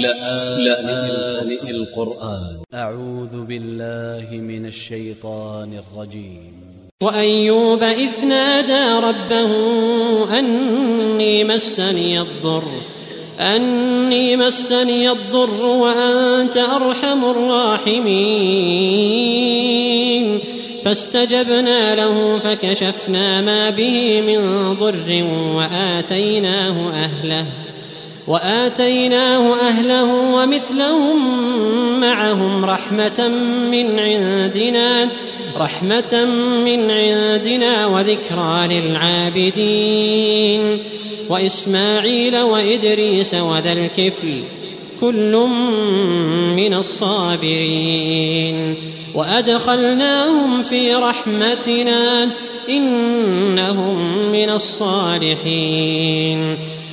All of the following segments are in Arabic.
لآن, لآن القرآن. أ ع و ذ ب ا ل ل ه من ا ل ش ي ط ا ن ا ل ج ي م وأيوب إذ نادى ربه أني مسني الضر أني مسني الضر وأنت أرحم الراحمين. فاستجبنا له فكشفنا ما به من ضر وآتيناه أهله. وآتيناه أهله ومثلهم معهم رحمة من عندنا رحمة من عندنا وذكرى للعابدين. وإسماعيل وإدريس وذا الكفل كل من الصابرين. وأدخلناهم في رحمتنا إنهم من الصالحين.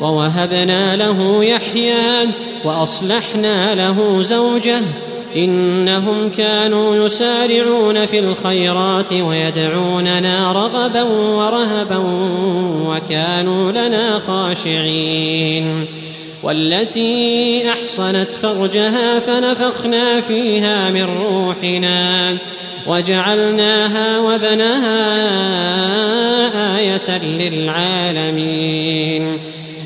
ووهبنا له يحيى وأصلحنا له زوجه إنهم كانوا يسارعون في الخيرات ويدعوننا رغبا ورهبا وكانوا لنا خاشعين والتي أحصنت فرجها فنفخنا فيها من روحنا وجعلناها وبنها آية للعالمين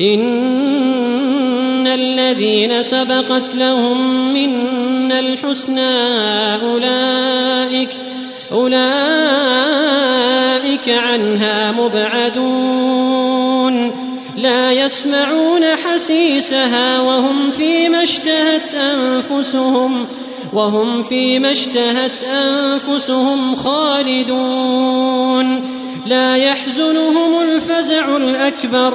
إن الذين سبقت لهم منا الحسنى أولئك أولئك عنها مبعدون لا يسمعون حسيسها وهم فيما اشتهت أنفسهم وهم فيما اشتهت أنفسهم خالدون لا يحزنهم الفزع الأكبر